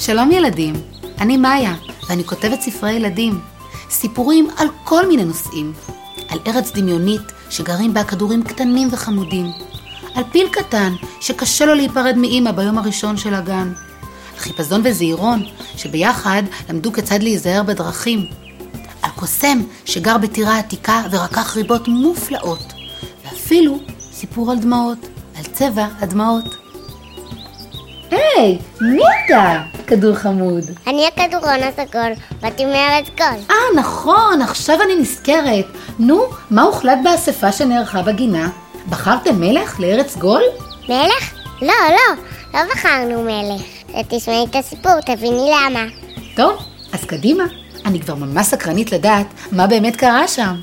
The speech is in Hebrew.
שלום ילדים, אני מאיה, ואני כותבת ספרי ילדים. סיפורים על כל מיני נושאים. על ארץ דמיונית שגרים בה כדורים קטנים וחמודים. על פיל קטן שקשה לו להיפרד מאימא ביום הראשון של הגן. על חיפזון וזעירון שביחד למדו כיצד להיזהר בדרכים. על קוסם שגר בטירה עתיקה ורקח ריבות מופלאות. ואפילו סיפור על דמעות, על צבע הדמעות. היי, מי אתה? כדור חמוד. אני הכדורון הסגול, באתי מארץ גול. אה, נכון, עכשיו אני נזכרת. נו, מה הוחלט באספה שנערכה בגינה? בחרתם מלך לארץ גול? מלך? לא, לא, לא בחרנו מלך. תשמעי את הסיפור, תביני למה. טוב, אז קדימה. אני כבר ממש סקרנית לדעת מה באמת קרה שם.